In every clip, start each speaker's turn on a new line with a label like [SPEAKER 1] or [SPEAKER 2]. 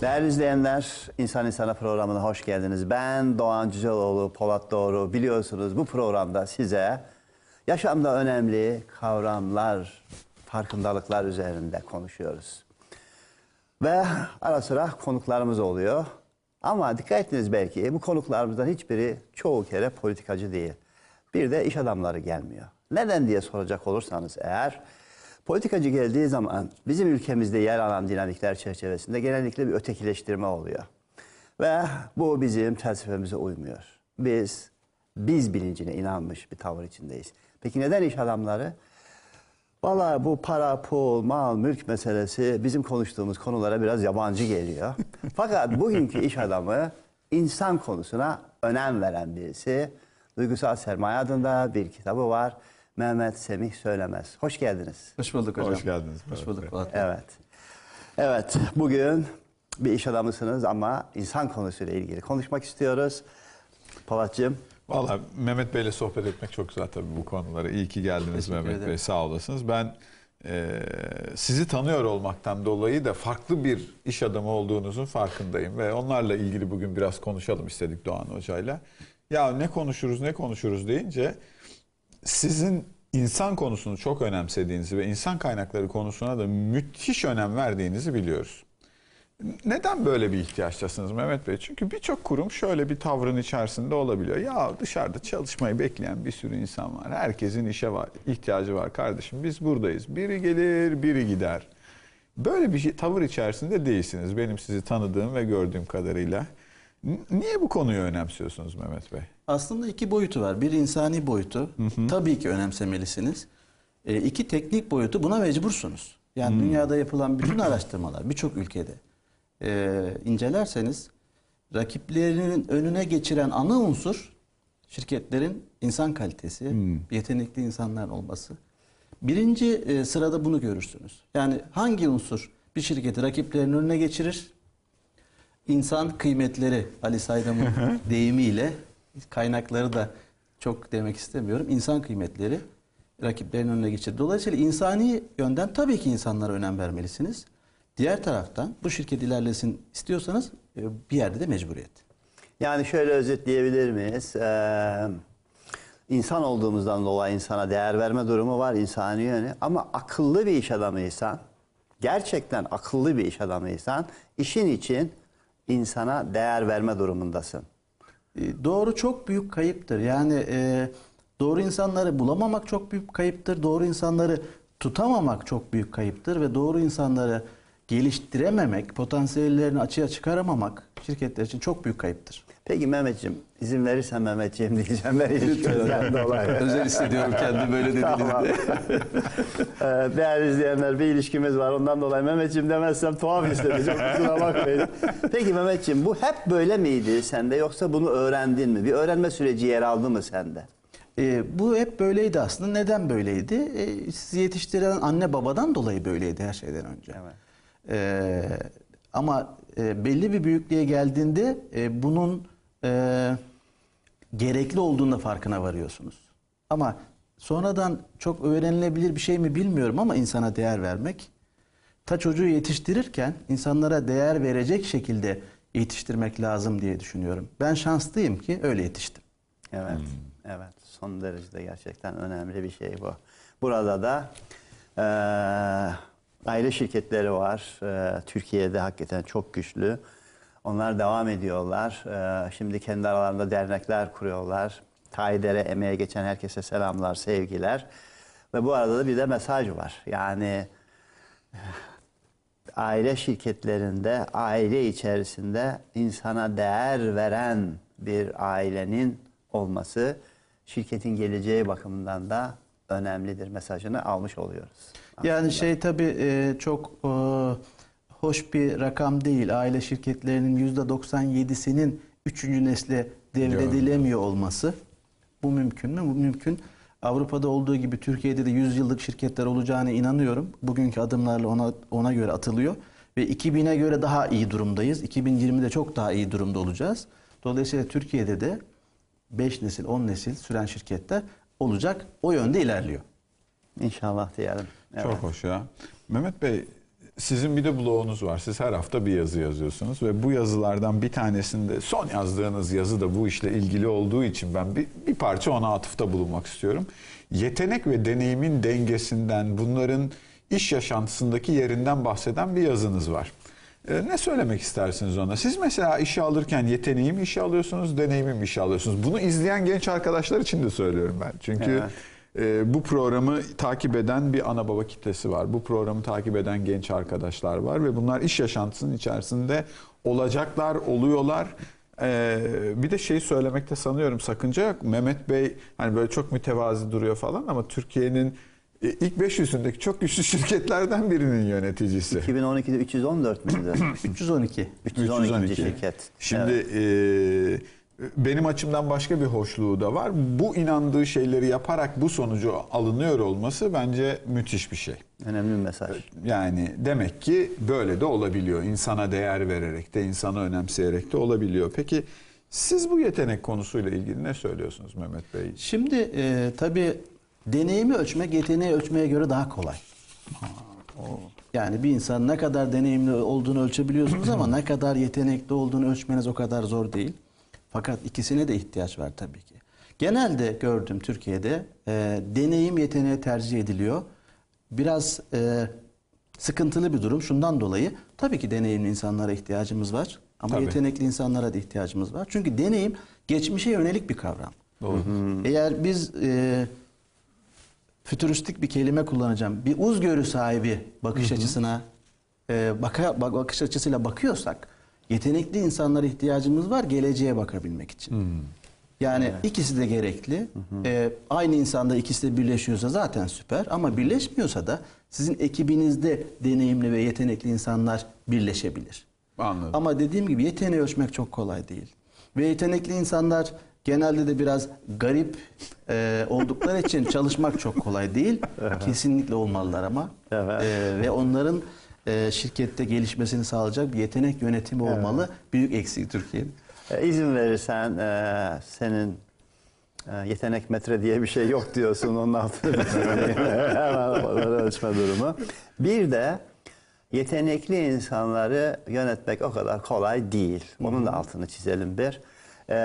[SPEAKER 1] Değerli izleyenler, İnsan İnsana programına hoş geldiniz. Ben Doğan Cüceloğlu, Polat Doğru. Biliyorsunuz bu programda size yaşamda önemli kavramlar, farkındalıklar üzerinde konuşuyoruz. Ve ara sıra konuklarımız oluyor. Ama dikkat ettiniz belki bu konuklarımızdan hiçbiri çoğu kere politikacı değil. Bir de iş adamları gelmiyor. Neden diye soracak olursanız eğer politikacı geldiği zaman bizim ülkemizde yer alan dinamikler çerçevesinde genellikle bir ötekileştirme oluyor. Ve bu bizim felsefemize uymuyor. Biz biz bilincine inanmış bir tavır içindeyiz. Peki neden iş adamları? Valla bu para, pul, mal, mülk meselesi bizim konuştuğumuz konulara biraz yabancı geliyor. Fakat bugünkü iş adamı insan konusuna önem veren birisi. Duygusal Sermaye adında bir kitabı var. Mehmet Semih Söylemez. Hoş geldiniz.
[SPEAKER 2] Hoş bulduk hocam.
[SPEAKER 3] Hoş geldiniz.
[SPEAKER 2] Hoş bulduk Bey.
[SPEAKER 1] Evet. Evet, bugün bir iş adamısınız ama insan konusuyla ilgili konuşmak istiyoruz. Polatcığım,
[SPEAKER 3] Valla Mehmet Bey'le sohbet etmek çok güzel tabii bu konulara. İyi ki geldiniz
[SPEAKER 2] Teşekkür
[SPEAKER 3] Mehmet
[SPEAKER 2] ederim.
[SPEAKER 3] Bey. Sağ olasınız. Ben e, sizi tanıyor olmaktan dolayı da farklı bir iş adamı olduğunuzun farkındayım. Ve onlarla ilgili bugün biraz konuşalım istedik Doğan Hoca'yla. Ya ne konuşuruz ne konuşuruz deyince sizin insan konusunu çok önemsediğinizi ve insan kaynakları konusuna da müthiş önem verdiğinizi biliyoruz. Neden böyle bir ihtiyaçtasınız Mehmet Bey? Çünkü birçok kurum şöyle bir tavrın içerisinde olabiliyor. Ya dışarıda çalışmayı bekleyen bir sürü insan var. Herkesin işe var, ihtiyacı var kardeşim. Biz buradayız. Biri gelir, biri gider. Böyle bir şey, tavır içerisinde değilsiniz benim sizi tanıdığım ve gördüğüm kadarıyla. Niye bu konuyu önemsiyorsunuz Mehmet Bey?
[SPEAKER 2] Aslında iki boyutu var. Bir insani boyutu. Tabii ki önemsemelisiniz. E, iki teknik boyutu buna mecbursunuz. Yani dünyada yapılan bütün araştırmalar birçok ülkede e, incelerseniz rakiplerinin önüne geçiren ana unsur şirketlerin insan kalitesi, yetenekli insanlar olması. Birinci e, sırada bunu görürsünüz. Yani hangi unsur bir şirketi rakiplerinin önüne geçirir? İnsan kıymetleri Ali Saydam'ın deyimiyle kaynakları da çok demek istemiyorum. İnsan kıymetleri rakiplerin önüne geçirir. Dolayısıyla insani yönden tabii ki insanlara önem vermelisiniz. Diğer taraftan bu şirket ilerlesin istiyorsanız e, bir yerde de mecburiyet.
[SPEAKER 1] yani şöyle özetleyebilir miyiz? Ee, insan olduğumuzdan dolayı insana değer verme durumu var, insani yönü. Ama akıllı bir iş adamıysan, gerçekten akıllı bir iş adamıysan, işin için insana değer verme durumundasın.
[SPEAKER 2] E, Doğru çok büyük kayıptır. Yani e, doğru insanları bulamamak çok büyük kayıptır. Doğru insanları tutamamak çok büyük kayıptır ve doğru insanları geliştirememek, potansiyellerini açığa çıkaramamak şirketler için çok büyük kayıptır.
[SPEAKER 1] Peki Mehmetciğim, izin verirsen Mehmetciğim diyeceğim. Ben ilişkimizden dolayı.
[SPEAKER 2] Özel hissediyorum kendimi böyle
[SPEAKER 1] Tamam. Ee, Değerli izleyenler bir ilişkimiz var ondan dolayı Mehmetciğim demezsem tuhaf hissediyorum kusura bakmayın. Peki Mehmetciğim bu hep böyle miydi sende yoksa bunu öğrendin mi? Bir öğrenme süreci yer aldı mı sende?
[SPEAKER 2] E, bu hep böyleydi aslında. Neden böyleydi? E, sizi yetiştiren anne babadan dolayı böyleydi her şeyden önce.
[SPEAKER 1] Evet.
[SPEAKER 2] E, ama e, belli bir büyüklüğe geldiğinde e, bunun e, gerekli olduğunda farkına varıyorsunuz. Ama sonradan çok öğrenilebilir bir şey mi bilmiyorum ama insana değer vermek ta çocuğu yetiştirirken insanlara değer verecek şekilde yetiştirmek lazım diye düşünüyorum. Ben şanslıyım ki öyle yetiştim.
[SPEAKER 1] Evet, evet. Son derecede gerçekten önemli bir şey bu. Burada da eee aile şirketleri var. Eee, Türkiye'de hakikaten çok güçlü. Onlar devam ediyorlar. Eee, şimdi kendi aralarında dernekler kuruyorlar. Tayyidere emeğe geçen herkese selamlar, sevgiler. Ve bu arada da bir de mesaj var. Yani aile şirketlerinde, aile içerisinde insana değer veren bir ailenin olması şirketin geleceği bakımından da önemlidir mesajını almış oluyoruz.
[SPEAKER 2] Yani şey tabii e, çok e, hoş bir rakam değil. Aile şirketlerinin %97'sinin 3. nesle devredilemiyor olması. Bu mümkün mü? Bu mümkün. Avrupa'da olduğu gibi Türkiye'de de 100 yıllık şirketler olacağına inanıyorum. Bugünkü adımlarla ona ona göre atılıyor ve 2000'e göre daha iyi durumdayız. 2020'de çok daha iyi durumda olacağız. Dolayısıyla Türkiye'de de 5 nesil, 10 nesil süren şirketler olacak. O yönde ilerliyor.
[SPEAKER 1] İnşallah diyelim. Evet.
[SPEAKER 3] Çok hoş ya. Mehmet Bey sizin bir de blogunuz var. Siz her hafta bir yazı yazıyorsunuz ve bu yazılardan bir tanesinde son yazdığınız yazı da bu işle ilgili olduğu için ben bir, bir parça ona atıfta bulunmak istiyorum. Yetenek ve deneyimin dengesinden, bunların iş yaşantısındaki yerinden bahseden bir yazınız var. Ee, ne söylemek istersiniz ona? Siz mesela işe alırken yeteneği mi işe alıyorsunuz, deneyimi mi işe alıyorsunuz? Bunu izleyen genç arkadaşlar için de söylüyorum ben. Çünkü
[SPEAKER 1] Evet.
[SPEAKER 3] Ee, bu programı takip eden bir ana baba kitlesi var. Bu programı takip eden genç arkadaşlar var ve bunlar iş yaşantısının içerisinde olacaklar, oluyorlar. Ee, bir de şeyi söylemekte sanıyorum sakınca yok. Mehmet Bey hani böyle çok mütevazi duruyor falan ama Türkiye'nin e, ilk 500'ündeki çok güçlü şirketlerden birinin yöneticisi.
[SPEAKER 1] 2012'de 314 müydü?
[SPEAKER 2] 312.
[SPEAKER 1] 312. şirket.
[SPEAKER 3] Şimdi
[SPEAKER 1] Evet.
[SPEAKER 3] e, benim açımdan başka bir hoşluğu da var. Bu inandığı şeyleri yaparak bu sonucu alınıyor olması bence müthiş bir şey.
[SPEAKER 1] önemli bir mesaj.
[SPEAKER 3] Yani demek ki böyle de olabiliyor. İnsana değer vererek de, insanı önemseyerek de olabiliyor. Peki siz bu yetenek konusuyla ilgili ne söylüyorsunuz Mehmet Bey?
[SPEAKER 2] Şimdi e, tabii deneyimi ölçmek yeteneği ölçmeye göre daha kolay. Yani bir insan ne kadar deneyimli olduğunu ölçebiliyorsunuz ama ne kadar yetenekli olduğunu ölçmeniz o kadar zor değil. Fakat ikisine de ihtiyaç var tabii ki. Genelde gördüm Türkiye'de e, deneyim yeteneğe tercih ediliyor. Biraz e, sıkıntılı bir durum şundan dolayı. Tabii ki deneyimli insanlara ihtiyacımız var. Ama
[SPEAKER 3] Tabii.
[SPEAKER 2] yetenekli insanlara da ihtiyacımız var. Çünkü deneyim geçmişe yönelik bir kavram.
[SPEAKER 3] Doğru.
[SPEAKER 2] Eğer biz e, fütüristik bir kelime kullanacağım. Bir uzgörü sahibi bakış açısına e, baka, bak- bakış açısıyla bakıyorsak yetenekli insanlara ihtiyacımız var geleceğe bakabilmek için. Yani ikisi de gerekli. E, aynı insanda ikisi de birleşiyorsa zaten süper ama birleşmiyorsa da sizin ekibinizde deneyimli ve yetenekli insanlar birleşebilir.
[SPEAKER 3] Anladım.
[SPEAKER 2] Ama dediğim gibi yeteneği ölçmek çok kolay değil. Ve yetenekli insanlar genelde de biraz garip e, oldukları için çalışmak çok kolay değil. Kesinlikle olmalılar ama.
[SPEAKER 1] Evet.
[SPEAKER 2] E, ve onların e, şirkette gelişmesini sağlayacak bir yetenek yönetimi olmalı. Büyük eksik Türkiye'de.
[SPEAKER 1] E, izin verirsen e, senin e, yetenek metre diye bir şey yok diyorsun onun söyleyeyim. Hemen ölçme durumu. Bir de yetenekli insanları yönetmek o kadar kolay değil. Onun da altını çizelim bir. E,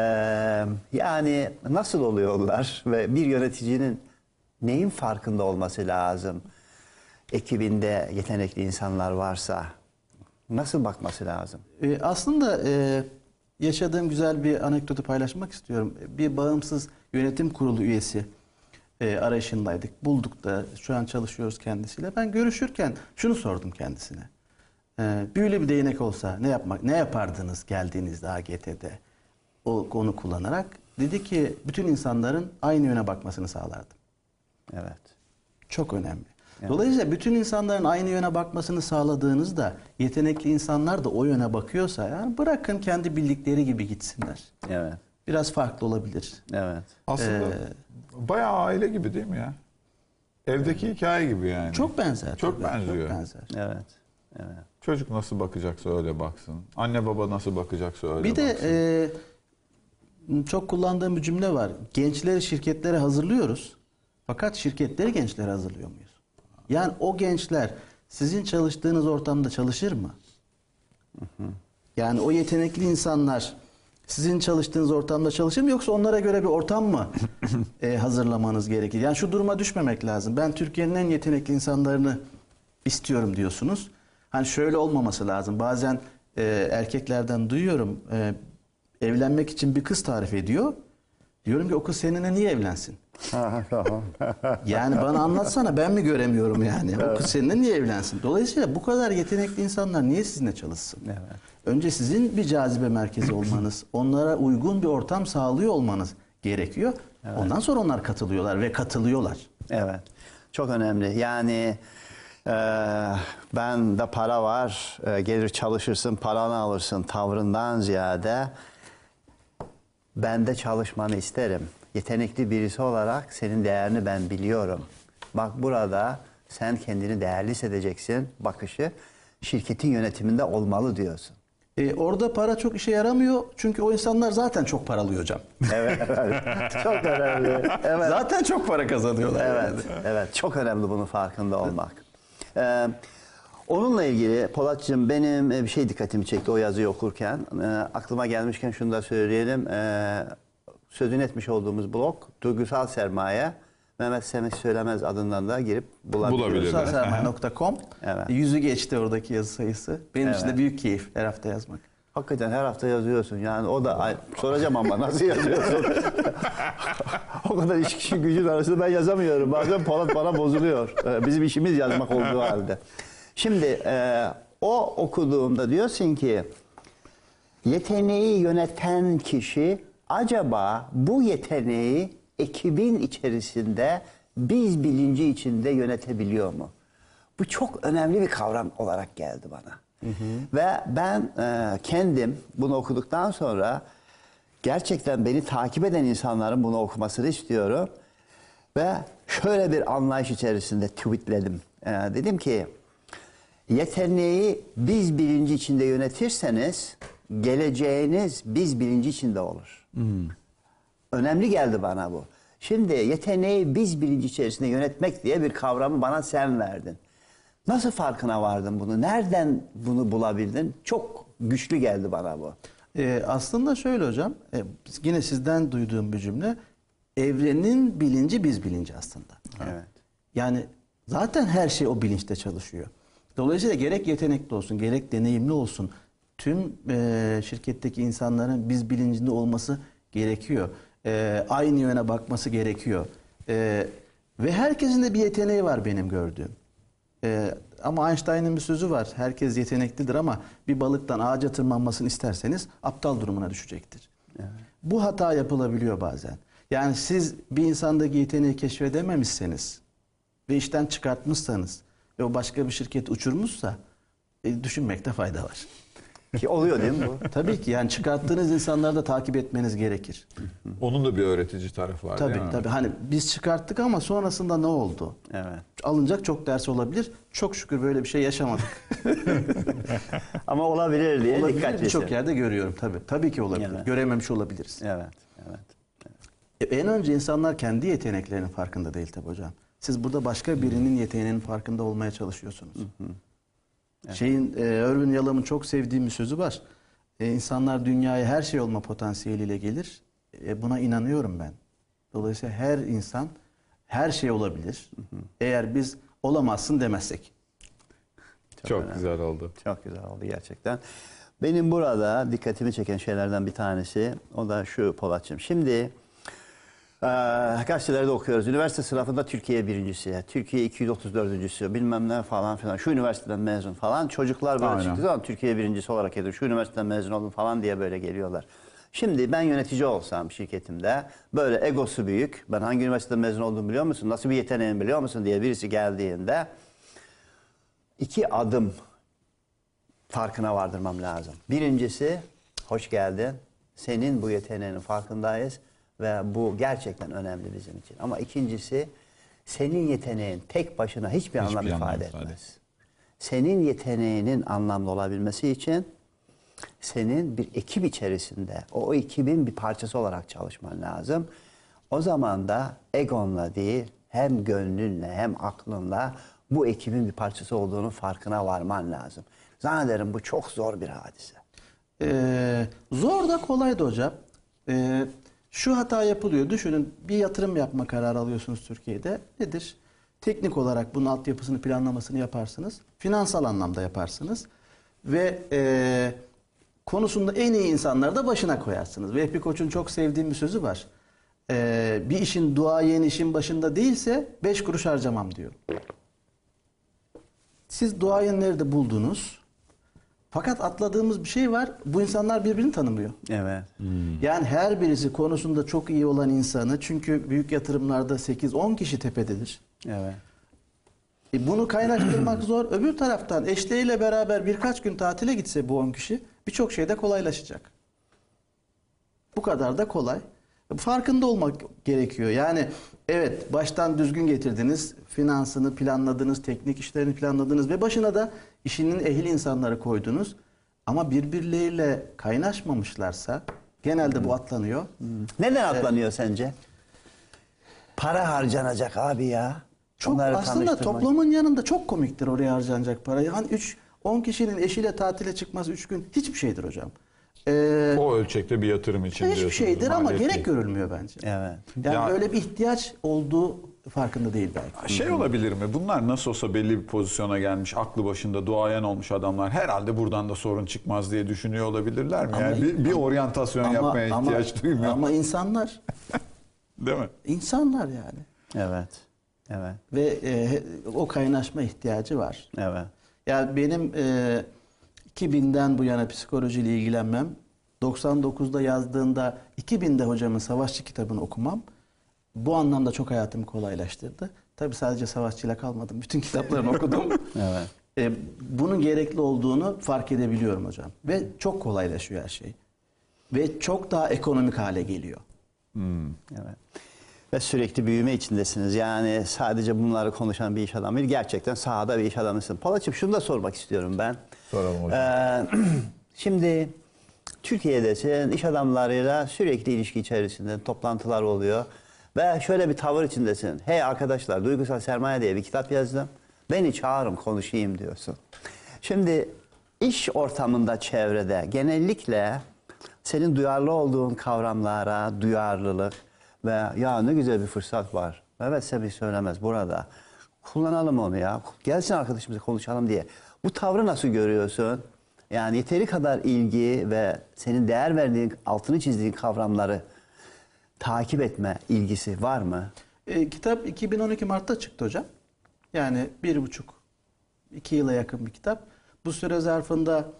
[SPEAKER 1] yani nasıl oluyorlar ve bir yöneticinin neyin farkında olması lazım? Ekibinde yetenekli insanlar varsa nasıl bakması lazım?
[SPEAKER 2] E, aslında e, yaşadığım güzel bir anekdotu paylaşmak istiyorum. Bir bağımsız yönetim kurulu üyesi e, arayışındaydık. Bulduk da şu an çalışıyoruz kendisiyle. Ben görüşürken şunu sordum kendisine. E, böyle bir değnek olsa ne yapmak ne yapardınız geldiğinizde AGT'de o konu kullanarak? Dedi ki bütün insanların aynı yöne bakmasını sağlardım.
[SPEAKER 1] Evet.
[SPEAKER 2] Çok önemli. Dolayısıyla bütün insanların aynı yöne bakmasını sağladığınızda yetenekli insanlar da o yöne bakıyorsa yani bırakın kendi bildikleri gibi gitsinler.
[SPEAKER 1] Evet.
[SPEAKER 2] Biraz farklı olabilir.
[SPEAKER 1] Evet.
[SPEAKER 3] Aslında
[SPEAKER 2] Ee,
[SPEAKER 3] bayağı aile gibi değil mi ya? Evdeki hikaye gibi yani.
[SPEAKER 2] Çok benzer.
[SPEAKER 3] Çok
[SPEAKER 2] tabii,
[SPEAKER 3] benziyor.
[SPEAKER 2] Çok benzer.
[SPEAKER 1] Evet. Evet.
[SPEAKER 3] Çocuk nasıl bakacaksa öyle baksın. Anne baba nasıl bakacaksa öyle
[SPEAKER 2] Bir de
[SPEAKER 3] baksın.
[SPEAKER 2] e, çok kullandığım bir cümle var. Gençleri şirketlere hazırlıyoruz. Fakat şirketleri gençlere hazırlıyor muyuz? Yani o gençler sizin çalıştığınız ortamda çalışır mı? Yani o yetenekli insanlar sizin çalıştığınız ortamda çalışır mı yoksa onlara göre bir ortam mı e, hazırlamanız gerekir? Yani şu duruma düşmemek lazım. Ben Türkiye'nin en yetenekli insanlarını istiyorum diyorsunuz. Hani şöyle olmaması lazım. Bazen e, erkeklerden duyuyorum e, evlenmek için bir kız tarif ediyor. Diyorum ki o kız seninle niye evlensin?
[SPEAKER 1] Tamam.
[SPEAKER 2] Yani bana anlatsana ben mi göremiyorum yani? O kız seninle niye evlensin? Dolayısıyla bu kadar yetenekli insanlar niye sizinle çalışsın?
[SPEAKER 1] Evet.
[SPEAKER 2] Önce sizin bir cazibe merkezi olmanız, onlara uygun bir ortam sağlıyor olmanız gerekiyor. Ondan sonra onlar katılıyorlar ve katılıyorlar.
[SPEAKER 1] Evet. Çok önemli. Yani e, ben de para var, e, gelir çalışırsın, paranı alırsın tavrından ziyade ben de çalışmanı isterim. Yetenekli birisi olarak senin değerini ben biliyorum. Bak burada sen kendini değerli hissedeceksin bakışı şirketin yönetiminde olmalı diyorsun.
[SPEAKER 2] E, orada para çok işe yaramıyor çünkü o insanlar zaten çok paralı hocam.
[SPEAKER 1] Evet, evet. Çok önemli. Evet.
[SPEAKER 2] Zaten çok para kazanıyorlar.
[SPEAKER 1] Evet, evet. Çok önemli bunun farkında olmak. Ee, Onunla ilgili Polatcığım benim e, bir şey dikkatimi çekti o yazıyı okurken. E, aklıma gelmişken şunu da söyleyelim. E, sözünü etmiş olduğumuz blog Duygusal Sermaye. Mehmet Semih Söylemez adından da girip bulabilirsiniz.
[SPEAKER 3] Bulabilir.
[SPEAKER 2] Sağsermaye.com
[SPEAKER 1] Evet.
[SPEAKER 2] Yüzü geçti oradaki yazı sayısı. Benim için de
[SPEAKER 1] Evet.
[SPEAKER 2] büyük keyif her hafta yazmak.
[SPEAKER 1] Hakikaten her hafta yazıyorsun. Yani o da ay- soracağım ama nasıl yazıyorsun? o kadar iş kişi gücün arasında ben yazamıyorum. Bazen Polat bana bozuluyor. Ee, Bizim işimiz yazmak olduğu halde. Şimdi e, o okuduğumda diyorsun ki yeteneği yöneten kişi acaba bu yeteneği ekibin içerisinde biz bilinci içinde yönetebiliyor mu? Bu çok önemli bir kavram olarak geldi bana. Ve ben e, kendim bunu okuduktan sonra gerçekten beni takip eden insanların bunu okumasını istiyorum. Ve şöyle bir anlayış içerisinde tweetledim. E, dedim ki yeteneği biz bilinci içinde yönetirseniz geleceğiniz biz bilinci içinde olur. Önemli geldi bana bu. Şimdi yeteneği biz bilinci içerisinde yönetmek diye bir kavramı bana sen verdin. Nasıl farkına vardın bunu? Nereden bunu bulabildin? Çok güçlü geldi bana bu.
[SPEAKER 2] Ee, aslında şöyle hocam, e, yine sizden duyduğum bir cümle. Evrenin bilinci biz bilinci aslında.
[SPEAKER 1] Evet.
[SPEAKER 2] Yani zaten her şey o bilinçte çalışıyor. Dolayısıyla gerek yetenekli olsun, gerek deneyimli olsun tüm e, şirketteki insanların biz bilincinde olması gerekiyor. E, aynı yöne bakması gerekiyor. E, ve herkesin de bir yeteneği var benim gördüğüm. E, ama Einstein'ın bir sözü var. Herkes yeteneklidir ama bir balıktan ağaca tırmanmasını isterseniz aptal durumuna düşecektir. Bu hata yapılabiliyor bazen. Yani siz bir insandaki yeteneği keşfedememişseniz ve işten çıkartmışsanız ve o başka bir şirket uçurmuşsa e, düşünmekte fayda var.
[SPEAKER 1] Ki oluyor değil mi bu?
[SPEAKER 2] Tabii ki yani çıkarttığınız insanları da takip etmeniz gerekir.
[SPEAKER 3] Onun da bir öğretici tarafı var
[SPEAKER 2] Tabii
[SPEAKER 3] değil mi?
[SPEAKER 2] tabii. Hani biz çıkarttık ama sonrasında ne oldu?
[SPEAKER 1] Evet.
[SPEAKER 2] Alınacak çok ders olabilir. Çok şükür böyle bir şey yaşamadık.
[SPEAKER 1] Ama olabilir diye
[SPEAKER 2] olabilir.
[SPEAKER 1] dikkatlisin.
[SPEAKER 2] Birçok yerde görüyorum tabii. Tabii ki olabilir.
[SPEAKER 1] Evet.
[SPEAKER 2] Görememiş olabiliriz.
[SPEAKER 1] Evet, evet.
[SPEAKER 2] E, En önce insanlar kendi yeteneklerinin farkında değil tabii hocam. Siz burada başka birinin yeteneğinin farkında olmaya çalışıyorsunuz. Şeyin e, Irvin Yalom'un çok sevdiğim bir sözü var. E, insanlar dünyaya her şey olma potansiyeliyle gelir. E, buna inanıyorum ben. Dolayısıyla her insan her şey olabilir. Eğer biz olamazsın demezsek.
[SPEAKER 3] Çok, güzel oldu.
[SPEAKER 1] Çok güzel oldu gerçekten. Benim burada dikkatimi çeken şeylerden bir tanesi o da şu Polatçım. Şimdi gazetelerde okuyoruz. Üniversite sınavında Türkiye birincisi, Türkiye 234. bilmem ne falan filan. Şu üniversiteden mezun falan. Çocuklar böyle
[SPEAKER 3] Aynen.
[SPEAKER 1] çıktığı zaman Türkiye birincisi olarak ediyor. Şu üniversiteden mezun oldum falan diye böyle geliyorlar. Şimdi ben yönetici olsam şirketimde böyle egosu büyük. Ben hangi üniversiteden mezun olduğumu biliyor musun? Nasıl bir yeteneğim biliyor musun diye birisi geldiğinde iki adım farkına vardırmam lazım. Birincisi, hoş geldin. Senin bu yeteneğinin farkındayız ve bu gerçekten önemli bizim için. Ama ikincisi, senin yeteneğin tek başına hiçbir,
[SPEAKER 3] Hiçbir
[SPEAKER 1] anlam ifade
[SPEAKER 3] ifade
[SPEAKER 1] etmez. Senin yeteneğinin anlamlı olabilmesi için senin bir ekip içerisinde o ekibin bir parçası olarak çalışman lazım. O zaman da egonla değil hem gönlünle hem aklınla bu ekibin bir parçası olduğunu farkına varman lazım. Zannederim bu çok zor bir hadise.
[SPEAKER 2] Ee, zor da kolay da hocam. Ee, şu hata yapılıyor. Düşünün bir yatırım yapma kararı alıyorsunuz Türkiye'de. Nedir? Teknik olarak bunun altyapısını planlamasını yaparsınız. Finansal anlamda yaparsınız. Ve e, konusunda en iyi insanları da başına koyarsınız. Vehbi Koç'un çok sevdiğim bir sözü var. Ee, bir işin duayen işin başında değilse beş kuruş harcamam diyor. Siz duayenleri de buldunuz. Fakat atladığımız bir şey var. Bu insanlar birbirini tanımıyor.
[SPEAKER 1] Evet.
[SPEAKER 2] Yani her birisi konusunda çok iyi olan insanı çünkü büyük yatırımlarda 8-10 kişi tepededir.
[SPEAKER 1] Evet.
[SPEAKER 2] E bunu kaynaştırmak zor. Öbür taraftan eşleriyle beraber birkaç gün tatile gitse bu 10 kişi birçok şeyde kolaylaşacak. Bu kadar da kolay. Farkında olmak gerekiyor. Yani evet baştan düzgün getirdiniz, finansını planladınız, teknik işlerini planladınız ve başına da işinin ehil insanları koydunuz. Ama birbirleriyle kaynaşmamışlarsa genelde bu atlanıyor.
[SPEAKER 1] Neden atlanıyor sence? Para harcanacak abi ya.
[SPEAKER 2] Çok
[SPEAKER 1] Onları
[SPEAKER 2] aslında
[SPEAKER 1] tanıştırmak.
[SPEAKER 2] toplamın yanında çok komiktir oraya harcanacak para. Yani 3 10 kişinin eşiyle tatile çıkması 3 gün hiçbir şeydir hocam. Ee,
[SPEAKER 3] O ölçekte bir yatırım için
[SPEAKER 2] hiçbir
[SPEAKER 3] diyorsunuz,
[SPEAKER 2] şeydir ama
[SPEAKER 3] maliyet
[SPEAKER 2] gerek
[SPEAKER 3] değil.
[SPEAKER 2] görülmüyor bence.
[SPEAKER 1] Evet.
[SPEAKER 2] Yani
[SPEAKER 3] Ya-
[SPEAKER 2] öyle bir ihtiyaç olduğu farkında değil belki.
[SPEAKER 3] Şey olabilir mi? Bunlar nasıl olsa belli bir pozisyona gelmiş, aklı başında duayen olmuş adamlar. Herhalde buradan da sorun çıkmaz diye düşünüyor olabilirler mi?
[SPEAKER 2] Ama-
[SPEAKER 3] yani bir, bir oryantasyon yapmaya ihtiyaç duymuyor.
[SPEAKER 2] Ama insanlar,
[SPEAKER 3] Değil mi?
[SPEAKER 2] insanlar yani.
[SPEAKER 1] Evet. Evet.
[SPEAKER 2] Ve e, o kaynaşma ihtiyacı var.
[SPEAKER 1] Evet.
[SPEAKER 2] Yani benim e, 2000'den bu yana psikolojiyle ilgilenmem, 99'da yazdığında 2000'de hocamın Savaşçı kitabını okumam bu anlamda çok hayatımı kolaylaştırdı. Tabii sadece Savaşçı'yla kalmadım. Bütün kitaplarını okudum.
[SPEAKER 1] Evet.
[SPEAKER 2] E, bunun gerekli olduğunu fark edebiliyorum hocam. Ve çok kolaylaşıyor her şey. Ve çok daha ekonomik hale geliyor.
[SPEAKER 1] Evet. Ve sürekli büyüme içindesiniz. Yani sadece bunları konuşan bir iş adamı değil, gerçekten sahada bir iş adamısın. Polatçım şunu da sormak istiyorum ben.
[SPEAKER 3] Soralım hocam.
[SPEAKER 1] Ee, şimdi Türkiye'desin, iş adamlarıyla sürekli ilişki içerisinde toplantılar oluyor. Ve şöyle bir tavır içindesin. Hey arkadaşlar, Duygusal Sermaye diye bir kitap yazdım. Beni çağırın konuşayım diyorsun. Şimdi iş ortamında, çevrede genellikle senin duyarlı olduğun kavramlara duyarlılık ve ya ne güzel bir fırsat var. Evet Semih söylemez burada. Kullanalım onu ya. Gelsin arkadaşımızla konuşalım diye. Bu tavrı nasıl görüyorsun? Yani yeteri kadar ilgi ve senin değer verdiğin, altını çizdiğin kavramları takip etme ilgisi var mı?
[SPEAKER 2] E, kitap 2012 Mart'ta çıktı hocam. Yani bir buçuk, iki yıla yakın bir kitap. Bu süre zarfında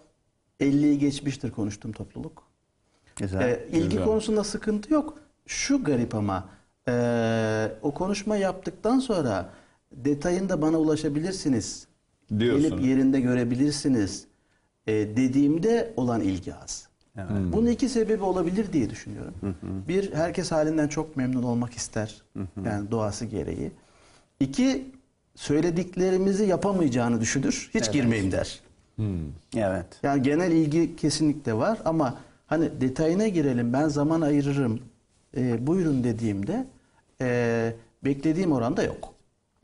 [SPEAKER 2] 50'yi geçmiştir konuştuğum topluluk.
[SPEAKER 1] Güzel.
[SPEAKER 2] E, ilgi
[SPEAKER 3] güzel.
[SPEAKER 2] konusunda sıkıntı yok. Şu garip ama e, o konuşma yaptıktan sonra detayında bana ulaşabilirsiniz.
[SPEAKER 3] Diyorsun.
[SPEAKER 2] Gelip yerinde görebilirsiniz. E, dediğimde olan ilgi az. Bunun iki sebebi olabilir diye düşünüyorum. Bir, herkes halinden çok memnun olmak ister. Yani doğası gereği. İki, söylediklerimizi yapamayacağını düşünür. Hiç girmeyin der.
[SPEAKER 1] Evet.
[SPEAKER 2] Yani genel ilgi kesinlikle var ama hani detayına girelim ben zaman ayırırım e, buyurun dediğimde e, beklediğim oranda yok.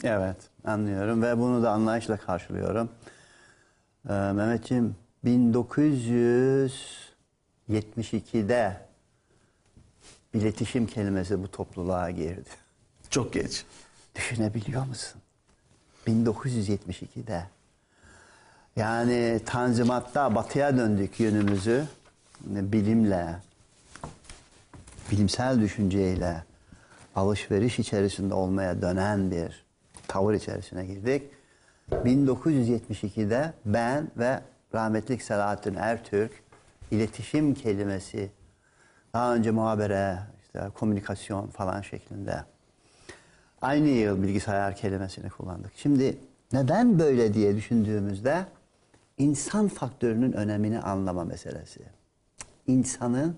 [SPEAKER 1] Evet, anlıyorum ve bunu da anlayışla karşılıyorum. Ee, Mehmetciğim, 1972'de iletişim kelimesi bu topluluğa girdi.
[SPEAKER 2] Çok geç.
[SPEAKER 1] Düşünebiliyor musun? 1972'de. Yani Tanzimat'ta batıya döndük yönümüzü. Bilimle, bilimsel düşünceyle alışveriş içerisinde olmaya dönen bir tavır içerisine girdik. 1972'de ben ve rahmetlik Selahattin Ertürk iletişim kelimesi daha önce muhabere, işte komünikasyon falan şeklinde Aynı yıl bilgisayar kelimesini kullandık. Şimdi neden böyle diye düşündüğümüzde insan faktörünün önemini anlama meselesi. İnsanın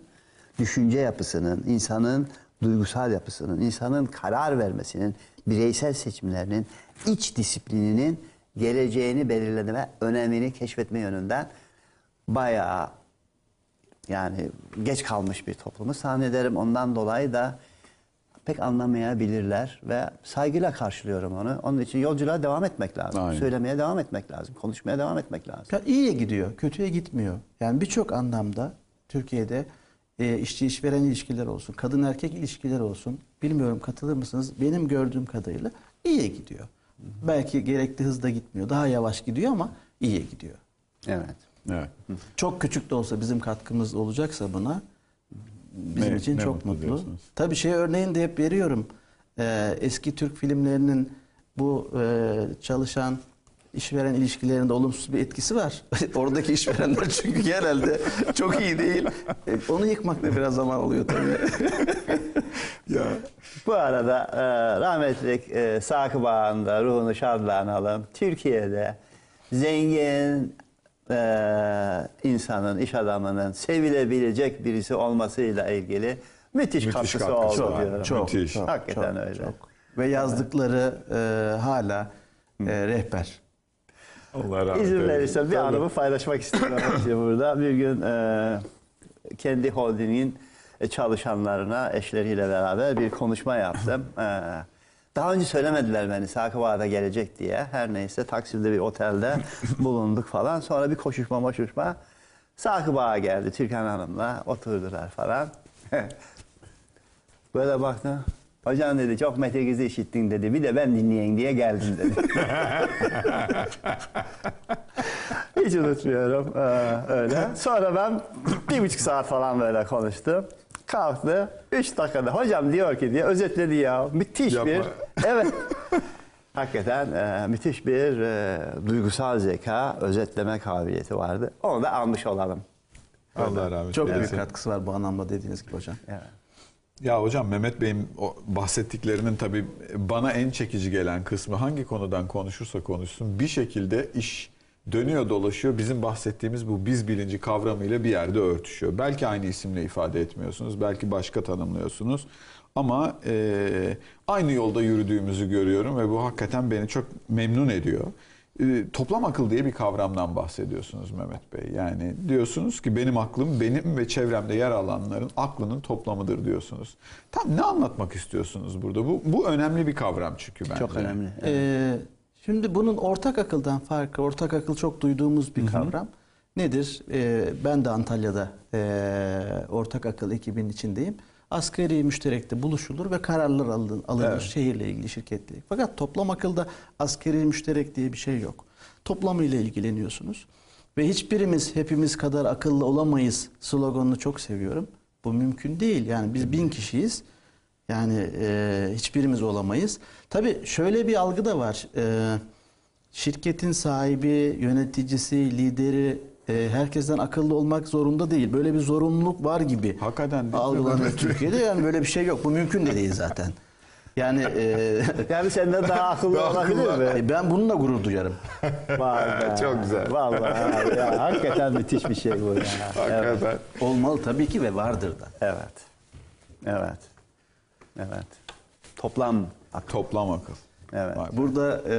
[SPEAKER 1] düşünce yapısının, insanın duygusal yapısının, insanın karar vermesinin, bireysel seçimlerinin, iç disiplininin geleceğini belirleme, önemini keşfetme yönünden bayağı yani geç kalmış bir toplumu zannederim. Ondan dolayı da pek anlamayabilirler ve saygıyla karşılıyorum onu. Onun için yolculuğa devam etmek lazım.
[SPEAKER 3] Aynen.
[SPEAKER 1] Söylemeye devam etmek lazım. Konuşmaya devam etmek lazım.
[SPEAKER 2] Ya iyiye gidiyor, kötüye gitmiyor. Yani birçok anlamda Türkiye'de e, işçi işveren ilişkiler olsun, kadın erkek ilişkiler olsun. Bilmiyorum katılır mısınız? Benim gördüğüm kadarıyla iyiye gidiyor. Belki gerekli hızda gitmiyor. Daha yavaş gidiyor ama iyiye gidiyor.
[SPEAKER 1] Evet.
[SPEAKER 3] Evet.
[SPEAKER 2] Çok küçük de olsa bizim katkımız olacaksa buna bizim
[SPEAKER 3] Ne-
[SPEAKER 2] için
[SPEAKER 3] ne
[SPEAKER 2] çok
[SPEAKER 3] mutlu
[SPEAKER 2] mutlu. Tabii şey örneğini de hep veriyorum. Ee, eski Türk filmlerinin bu e, çalışan işveren ilişkilerinde olumsuz bir etkisi var. Oradaki işverenler çünkü genelde çok iyi değil. E, onu yıkmakta biraz zaman oluyor tabii.
[SPEAKER 3] Ya
[SPEAKER 1] Bu arada e, rahmetlik e, Sakıp Ağa'nın da ruhunu şadlanalım. Türkiye'de zengin e, insanın, iş adamının sevilebilecek birisi olmasıyla ilgili müthiş,
[SPEAKER 3] Müthiş
[SPEAKER 1] katkısı,
[SPEAKER 3] katkısı
[SPEAKER 1] oldu
[SPEAKER 3] var.
[SPEAKER 1] diyorum.
[SPEAKER 3] Çok, Müthiş.
[SPEAKER 1] Hakikaten öyle.
[SPEAKER 2] Ve yazdıkları e, hala e, rehber.
[SPEAKER 3] Allah rahmet
[SPEAKER 1] İzin
[SPEAKER 3] eylesin.
[SPEAKER 1] verirsen bir anımı paylaşmak istiyorum burada. Bir gün e, kendi holdingin e, çalışanlarına eşleriyle beraber bir konuşma yaptım. E, Daha önce söylemediler beni Sakıp Ağa'da gelecek diye. Her neyse Taksim'de bir otelde bulunduk falan. Sonra bir koşuşma moşuşma. Sakıp Ağa geldi Türkan Hanım'la oturdular falan. Böyle baktı. Hocam dedi çok Metegiz'i işittin dedi. Bir de ben dinleyen diye geldim dedi. Hiç unutmuyorum ee, öyle. Sonra ben bir buçuk saat falan böyle konuştum. Kalktı. Üç dakikada hocam diyor ki diye özetledi ya. Müthiş
[SPEAKER 3] Yapma.
[SPEAKER 1] bir. Evet. Hakikaten e, müthiş bir e, duygusal zeka, özetleme kabiliyeti vardı. Onu da almış olalım.
[SPEAKER 3] Allah rahmet
[SPEAKER 2] Çok büyük
[SPEAKER 3] eylesin.
[SPEAKER 2] katkısı var bu anlamda dediğiniz gibi hocam.
[SPEAKER 1] Evet.
[SPEAKER 3] Ya hocam Mehmet Bey'in o bahsettiklerinin tabii bana en çekici gelen kısmı hangi konudan konuşursa konuşsun bir şekilde iş dönüyor dolaşıyor. Bizim bahsettiğimiz bu biz bilinci kavramıyla bir yerde örtüşüyor. Belki aynı isimle ifade etmiyorsunuz, belki başka tanımlıyorsunuz. Ama e, aynı yolda yürüdüğümüzü görüyorum ve bu hakikaten beni çok memnun ediyor. E, toplam akıl diye bir kavramdan bahsediyorsunuz Mehmet Bey. Yani diyorsunuz ki benim aklım benim ve çevremde yer alanların aklının toplamıdır diyorsunuz. Tam ne anlatmak istiyorsunuz burada? Bu bu önemli bir kavram çünkü bence.
[SPEAKER 1] Çok önemli.
[SPEAKER 2] Ee, şimdi bunun ortak akıldan farkı, ortak akıl çok duyduğumuz bir kavram. Nedir? Ee, ben de Antalya'da ee, ortak akıl ekibinin içindeyim. Asgari müşterekte buluşulur ve kararlar alın- alınır
[SPEAKER 3] Evet.
[SPEAKER 2] şehirle ilgili, şirketle. ilgili. Fakat toplam akılda askeri müşterek diye bir şey yok. Toplamıyla ilgileniyorsunuz. Ve hiçbirimiz hepimiz kadar akıllı olamayız sloganını çok seviyorum. Bu mümkün değil. Yani biz bin kişiyiz. Yani e, hiçbirimiz olamayız. Tabii şöyle bir algı da var. E, şirketin sahibi, yöneticisi, lideri e, herkesten akıllı olmak zorunda değil. Böyle bir zorunluluk var gibi
[SPEAKER 3] Hakikaten
[SPEAKER 2] algılanıyor
[SPEAKER 3] Evet.
[SPEAKER 2] Türkiye'de. Yani böyle bir şey yok. Bu mümkün de değil zaten. Yani e,
[SPEAKER 1] Yani senden daha akıllı
[SPEAKER 3] Daha
[SPEAKER 1] olabilir
[SPEAKER 3] akıllı.
[SPEAKER 1] mi?
[SPEAKER 2] e, ben bununla gurur duyarım.
[SPEAKER 1] Be.
[SPEAKER 3] Çok güzel.
[SPEAKER 1] Vallahi ya, hakikaten müthiş bir şey bu ya. Evet.
[SPEAKER 3] Hakikaten.
[SPEAKER 2] Olmalı tabii ki ve vardır da.
[SPEAKER 1] Evet. Evet. Evet. Toplam akıl.
[SPEAKER 3] Toplam akıl.
[SPEAKER 1] Evet.
[SPEAKER 3] Vay.
[SPEAKER 2] Burada e,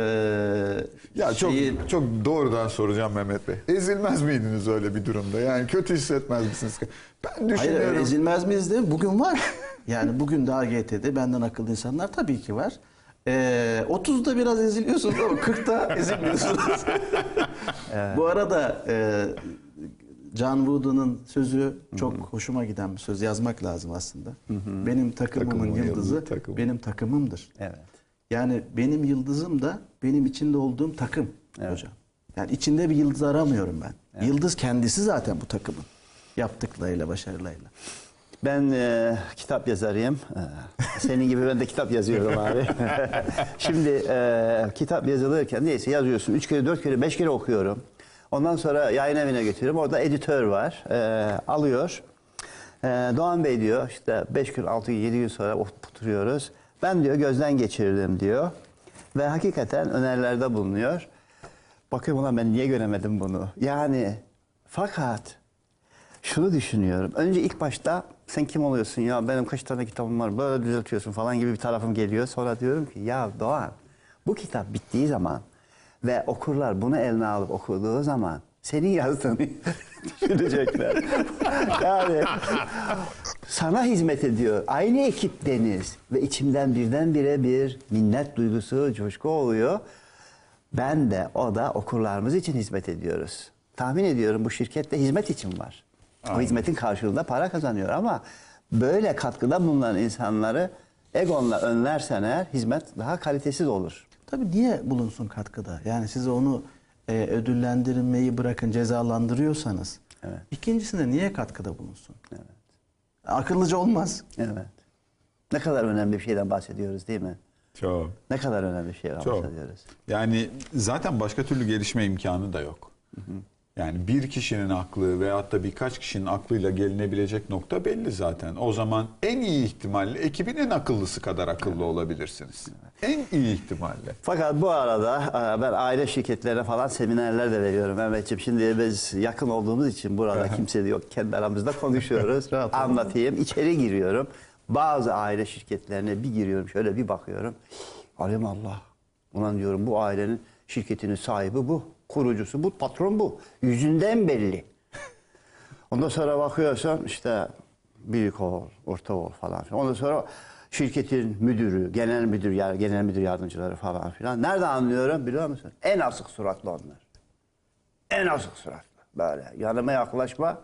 [SPEAKER 3] Ya çok
[SPEAKER 2] şeyi-
[SPEAKER 3] çok doğrudan soracağım Mehmet Bey. Ezilmez miydiniz öyle bir durumda? Yani kötü hissetmez misiniz? Ben
[SPEAKER 2] Hayır
[SPEAKER 3] düşünüyorum.
[SPEAKER 2] öyle ezilmez miyiz de bugün var. Yani bugün daha GT'de benden akıllı insanlar tabii ki var. Ee, 30'da biraz eziliyorsunuz ama 40'ta ezilmiyorsunuz. Bu arada e, John Wooden'ın sözü çok hoşuma giden bir söz. Yazmak lazım aslında. Benim takımımın
[SPEAKER 3] Takımımın
[SPEAKER 2] yıldızı
[SPEAKER 3] takımım.
[SPEAKER 2] benim takımımdır.
[SPEAKER 1] Evet.
[SPEAKER 2] Yani benim yıldızım da benim içinde olduğum takım hocam. Yani içinde bir yıldız aramıyorum ben. Yıldız kendisi zaten bu takımın. Yaptıklarıyla, başarılarıyla.
[SPEAKER 1] Ben e, kitap yazarıyım. E, senin gibi ben de kitap yazıyorum abi. Şimdi e, kitap yazılırken neyse yazıyorsun. Üç kere, dört kere, beş kere okuyorum. Ondan sonra yayın evine götürüyorum. Orada editör var. E, alıyor. E, Doğan Bey diyor işte beş gün, altı gün, yedi gün sonra oturuyoruz. Ben diyor gözden geçirdim diyor. Ve hakikaten önerilerde bulunuyor. Bakıyorum ulan ben niye göremedim bunu? Yani fakat şunu düşünüyorum. Önce ilk başta sen kim oluyorsun ya benim kaç tane kitabım var böyle düzeltiyorsun falan gibi bir tarafım geliyor. Sonra diyorum ki ya Doğan bu kitap bittiği zaman ve okurlar bunu eline alıp okuduğu zaman senin yazdığını düşünecekler. yani sana hizmet ediyor. Aynı ekipteniz ve içimden birdenbire bir minnet duygusu, coşku oluyor. Ben de o da okurlarımız için hizmet ediyoruz. Tahmin ediyorum bu şirkette hizmet için var. O hizmetin karşılığında para kazanıyor ama böyle katkıda bulunan insanları egonla önlersen eğer hizmet daha kalitesiz olur.
[SPEAKER 2] Tabii niye bulunsun katkıda? Yani siz onu e, ödüllendirmeyi bırakın cezalandırıyorsanız.
[SPEAKER 1] Evet.
[SPEAKER 2] İkincisinde niye katkıda bulunsun? Akıllıca olmaz.
[SPEAKER 1] Evet. Ne kadar önemli bir şeyden bahsediyoruz değil mi?
[SPEAKER 3] Çok.
[SPEAKER 1] Ne kadar önemli bir şeyden
[SPEAKER 3] Çok.
[SPEAKER 1] bahsediyoruz.
[SPEAKER 3] Yani zaten başka türlü gelişme imkanı da yok. Yani bir kişinin aklı veyahut da birkaç kişinin aklıyla gelinebilecek nokta belli zaten. O zaman en iyi ihtimalle ekibin en akıllısı kadar akıllı olabilirsiniz. En iyi ihtimalle.
[SPEAKER 1] Fakat bu arada e, ben aile şirketlerine falan seminerler de veriyorum Mehmetciğim. Şimdi biz yakın olduğumuz için burada kimse de yok. Kendi aramızda konuşuyoruz. Anlatayım. İçeri giriyorum. Bazı aile şirketlerine bir giriyorum. Şöyle bir bakıyorum. Alim Allah. Ulan diyorum bu ailenin şirketinin sahibi bu. Kurucusu bu. Patron bu. Yüzünden belli. Ondan sonra bakıyorsun işte büyük oğul, orta oğul falan. filan. Ondan sonra şirketin müdürü, genel müdür, ya- genel müdür yardımcıları falan filan. Nerede anlıyorum biliyor musun? En asık suratlı onlar. En asık suratlı. Böyle yanıma yaklaşma,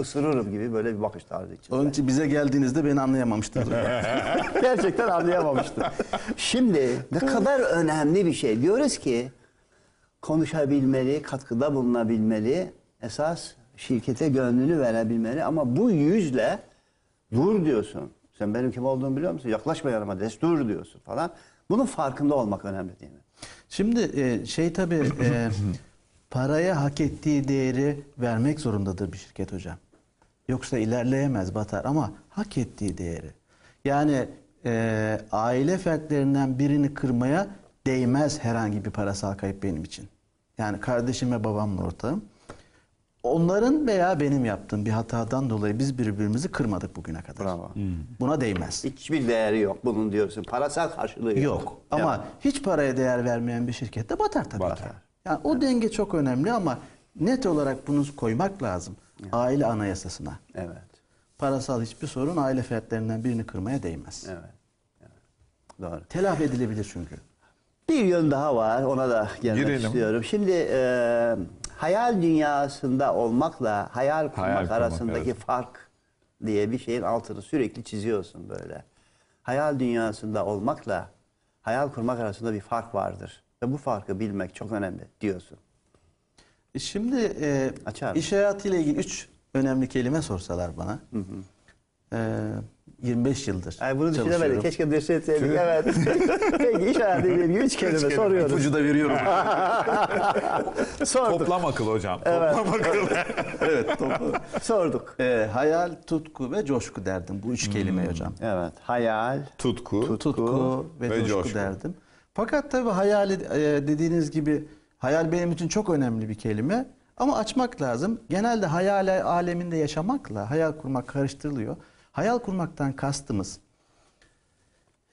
[SPEAKER 1] ısırırım gibi böyle bir bakış tarzı içinde.
[SPEAKER 2] Onun için bize geldiğinizde beni anlayamamıştınız.
[SPEAKER 1] Gerçekten anlayamamıştım. Şimdi ne kadar önemli bir şey. Diyoruz ki konuşabilmeli, katkıda bulunabilmeli. Esas şirkete gönlünü verebilmeli ama bu yüzle dur diyorsun. Sen benim kim olduğumu biliyor musun? Yaklaşma yanıma destur diyorsun falan. Bunun farkında olmak önemli değil mi?
[SPEAKER 2] Şimdi e, şey tabii e, paraya hak ettiği değeri vermek zorundadır bir şirket hocam. Yoksa ilerleyemez, batar ama hak ettiği değeri. Yani e, aile fertlerinden birini kırmaya değmez herhangi bir parasal kayıp benim için. Yani kardeşim ve babamla ortağım. Onların veya benim yaptığım bir hatadan dolayı biz birbirimizi kırmadık bugüne kadar.
[SPEAKER 1] Bravo.
[SPEAKER 2] Buna değmez.
[SPEAKER 1] Hiçbir değeri yok bunun diyorsun. Parasal karşılığı yok.
[SPEAKER 2] Yok. Ama
[SPEAKER 1] Ya.
[SPEAKER 2] hiç paraya değer vermeyen bir şirkette batar tabii.
[SPEAKER 3] Batar.
[SPEAKER 2] Yani o denge çok önemli ama net olarak bunu koymak lazım. Aile anayasasına.
[SPEAKER 1] Evet.
[SPEAKER 2] Parasal hiçbir sorun aile fertlerinden birini kırmaya değmez.
[SPEAKER 1] Evet. evet. Doğru.
[SPEAKER 2] Telafi edilebilir çünkü.
[SPEAKER 1] Bir yön daha var. Ona da gelmek
[SPEAKER 3] Girelim.
[SPEAKER 1] istiyorum. Şimdi e, hayal dünyasında olmakla hayal kurmak
[SPEAKER 3] Hayal kurmak,
[SPEAKER 1] arasındaki
[SPEAKER 3] evet.
[SPEAKER 1] fark diye bir şeyin altını sürekli çiziyorsun böyle. Hayal dünyasında olmakla hayal kurmak arasında bir fark vardır. Ve bu farkı bilmek çok önemli diyorsun.
[SPEAKER 2] E Şimdi e,
[SPEAKER 1] Açar
[SPEAKER 2] iş hayatıyla ilgili üç önemli kelime sorsalar bana. E, 25 yıldır
[SPEAKER 1] Ay bunu düşünemedik. Keşke düşünseydik. evet. Peki iş hayatıyla ilgili üç kelime
[SPEAKER 3] kelime.
[SPEAKER 1] soruyoruz.
[SPEAKER 2] İpucu da veriyorum.
[SPEAKER 1] Sorduk.
[SPEAKER 3] Toplam akıl hocam. Toplam akıl.
[SPEAKER 2] evet. toplu.
[SPEAKER 1] Sorduk.
[SPEAKER 2] E, hayal, tutku ve coşku derdim. Bu üç kelime hocam.
[SPEAKER 1] Evet. Hayal,
[SPEAKER 3] Tutku.
[SPEAKER 2] tutku ve,
[SPEAKER 3] ve
[SPEAKER 2] coşku,
[SPEAKER 3] coşku.
[SPEAKER 2] derdim. Fakat tabii hayal e, dediğiniz gibi hayal benim için çok önemli bir kelime. Ama açmak lazım. Genelde hayal aleminde yaşamakla hayal kurmak karıştırılıyor. Hayal kurmaktan kastımız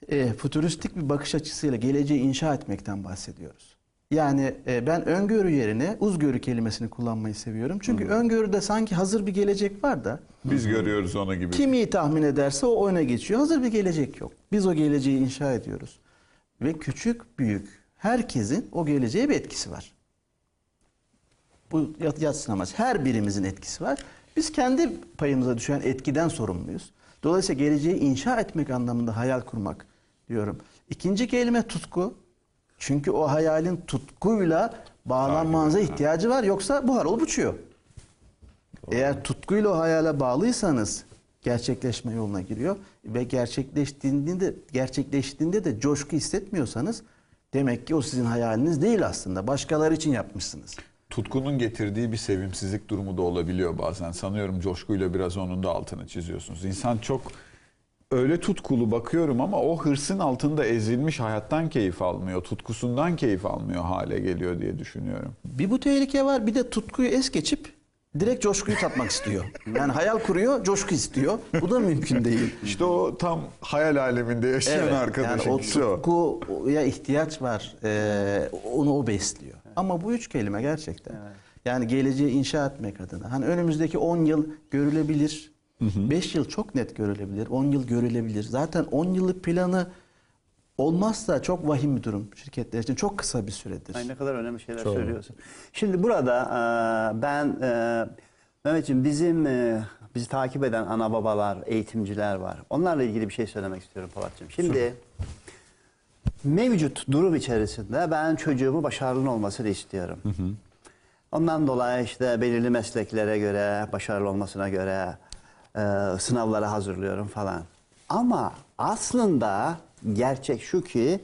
[SPEAKER 2] e, fütüristik bir bakış açısıyla geleceği inşa etmekten bahsediyoruz. Yani e, ben öngörü yerine uzgörü kelimesini kullanmayı seviyorum. Çünkü öngörüde sanki hazır bir gelecek var da
[SPEAKER 3] Biz görüyoruz onu gibi.
[SPEAKER 2] kim iyi tahmin ederse o öne geçiyor. Hazır bir gelecek yok. Biz o geleceği inşa ediyoruz. Ve küçük, büyük herkesin o geleceğe bir etkisi var. Bu yat, yatsınamaz. Her birimizin etkisi var. Biz kendi payımıza düşen etkiden sorumluyuz. Dolayısıyla geleceği inşa etmek anlamında hayal kurmak diyorum. İkinci kelime tutku. Çünkü o hayalin tutkuyla bağlanmanıza ihtiyacı var. Yoksa buhar olup uçuyor. Eğer tutkuyla o hayale bağlıysanız gerçekleşme yoluna giriyor ve gerçekleştiğinde gerçekleştiğinde de coşku hissetmiyorsanız demek ki o sizin hayaliniz değil aslında. Başkaları için yapmışsınız.
[SPEAKER 3] Tutkunun getirdiği bir sevimsizlik durumu da olabiliyor bazen. Sanıyorum coşkuyla biraz onun da altını çiziyorsunuz. İnsan çok öyle tutkulu bakıyorum ama o hırsın altında ezilmiş hayattan keyif almıyor. Tutkusundan keyif almıyor hale geliyor diye düşünüyorum.
[SPEAKER 2] Bir bu tehlike var bir de tutkuyu es geçip direkt coşkuyu tatmak istiyor. Yani hayal kuruyor, coşku istiyor. Bu da mümkün değil.
[SPEAKER 3] İşte o tam hayal aleminde yaşayan arkadaşın
[SPEAKER 2] yani o. tutkuya ihtiyaç var. Ee, onu o besliyor. Ama bu üç kelime gerçekten. Yani geleceği inşa etmek adına. Hani önümüzdeki 10 yıl görülebilir. 5 yıl çok net görülebilir. 10 yıl görülebilir. Zaten 10 yıllık planı olmazsa çok vahim bir durum şirketler için. Çok kısa bir süredir.
[SPEAKER 1] Ay ne kadar önemli şeyler söylüyorsun. Şimdi burada e, ben e, Mehmetciğim bizim e, bizi takip eden ana babalar, eğitimciler var. Onlarla ilgili bir şey söylemek istiyorum Polatcığım. Şimdi mevcut durum içerisinde ben çocuğumu başarılı olmasını istiyorum. Ondan dolayı işte belirli mesleklere göre, başarılı olmasına göre e, sınavlara hazırlıyorum falan. Ama aslında gerçek şu ki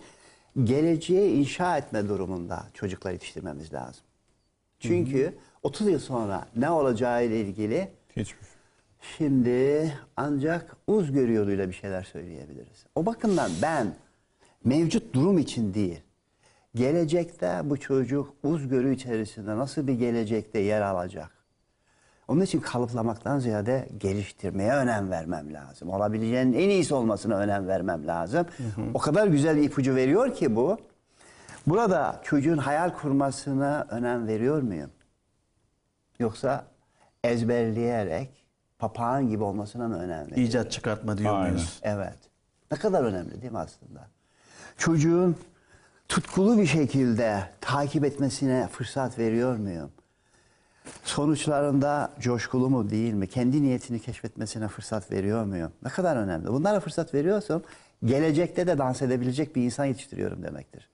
[SPEAKER 1] geleceği inşa etme durumunda çocuklar yetiştirmemiz lazım. Çünkü 30 yıl sonra ne olacağı ile ilgili
[SPEAKER 3] Hiçbir
[SPEAKER 1] Şimdi ancak uzgörü yoluyla bir şeyler söyleyebiliriz. O bakımdan ben mevcut durum için değil, gelecekte bu çocuk uzgörü içerisinde nasıl bir gelecekte yer alacak? Onun için kalıplamaktan ziyade geliştirmeye önem vermem lazım. Olabileceğinin en iyisi olmasına önem vermem lazım. O kadar güzel bir ipucu veriyor ki bu. Burada çocuğun hayal kurmasına önem veriyor muyum? Yoksa ezberleyerek papağan gibi olmasına mı önem veriyorum?
[SPEAKER 2] İcat çıkartma diyor
[SPEAKER 3] Aynen.
[SPEAKER 2] muyuz?
[SPEAKER 1] Evet. Ne kadar önemli değil mi aslında? Çocuğun tutkulu bir şekilde takip etmesine fırsat veriyor muyum? Sonuçlarında coşkulu mu değil mi? Kendi niyetini keşfetmesine fırsat veriyor muyum? Ne kadar önemli. Bunlara fırsat veriyorsam gelecekte de dans edebilecek bir insan yetiştiriyorum demektir.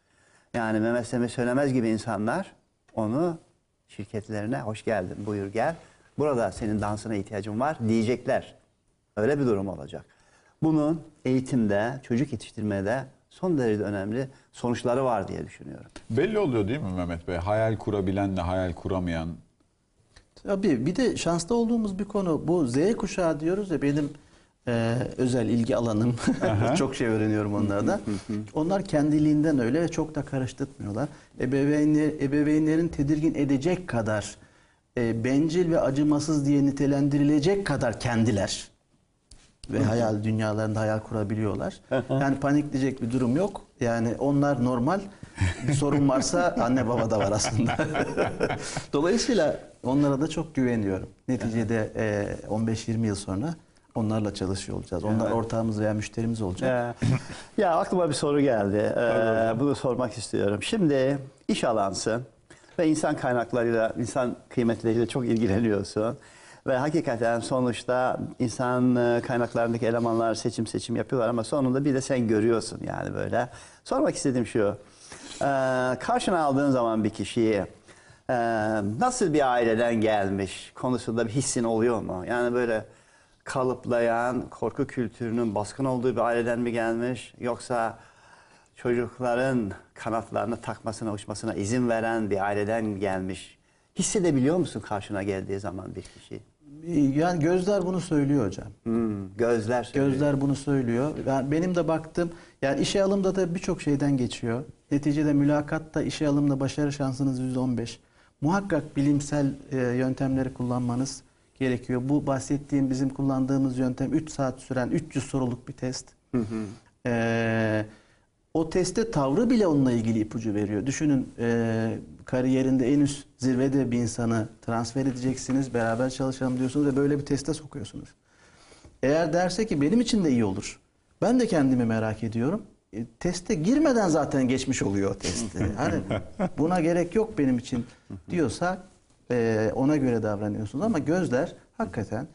[SPEAKER 1] Yani Mehmet Semih Söylemez gibi insanlar onu şirketlerine hoş geldin buyur gel. Burada senin dansına ihtiyacım var diyecekler. Öyle bir durum olacak. Bunun eğitimde, çocuk yetiştirmede son derece önemli sonuçları var diye düşünüyorum.
[SPEAKER 3] Belli oluyor değil mi Mehmet Bey? Hayal kurabilenle hayal kuramayan.
[SPEAKER 2] Tabii bir de şanslı olduğumuz bir konu bu Z kuşağı diyoruz ya benim e, özel ilgi alanım. çok şey öğreniyorum onlardan. Onlar kendiliğinden öyle ve çok da karıştırmıyorlar. Ebeveynler, ebeveynlerin tedirgin edecek kadar e, bencil ve acımasız diye nitelendirilecek kadar kendiler. Ve hayal dünyalarında hayal kurabiliyorlar. Yani panikleyecek bir durum yok. Yani onlar normal. Bir sorun varsa anne baba da var aslında. Dolayısıyla onlara da çok güveniyorum. Neticede e, 15-20 yıl sonra onlarla çalışıyor olacağız. Onlar ortağımız veya müşterimiz olacak.
[SPEAKER 1] Ya aklıma bir soru geldi. Ee, bunu sormak istiyorum. Şimdi iş alansın ve insan kaynaklarıyla, insan kıymetleriyle çok ilgileniyorsun. Ve hakikaten sonuçta insan e, kaynaklarındaki elemanlar seçim seçim yapıyorlar ama sonunda bir de sen görüyorsun yani böyle. Sormak istediğim şu. Ee, karşına aldığın zaman bir kişiyi e, nasıl bir aileden gelmiş konusunda bir hissin oluyor mu? Yani böyle kalıplayan, korku kültürünün baskın olduğu bir aileden mi gelmiş? Yoksa çocukların kanatlarını takmasına, uçmasına izin veren bir aileden mi gelmiş? Hissedebiliyor musun karşına geldiği zaman bir kişi?
[SPEAKER 2] Yani gözler bunu söylüyor hocam.
[SPEAKER 1] Hmm, gözler söylüyor.
[SPEAKER 2] Gözler bunu söylüyor. Ben, benim de baktım. Yani işe alımda da birçok şeyden geçiyor. Neticede mülakatta işe alımda başarı şansınız %15. Muhakkak bilimsel e, yöntemleri kullanmanız gerekiyor. Bu bahsettiğim bizim kullandığımız yöntem 3 saat süren 300 soruluk bir test. E, o testte tavrı bile onunla ilgili ipucu veriyor. Düşünün e, kariyerinde en üst zirvede bir insanı transfer edeceksiniz. Beraber çalışalım diyorsunuz ve böyle bir teste sokuyorsunuz. Eğer derse ki benim için de iyi olur. Ben de kendimi merak ediyorum. E, teste girmeden zaten geçmiş oluyor testi. Hani buna gerek yok benim için diyorsa e, ona göre davranıyorsunuz. Ama gözler hakikaten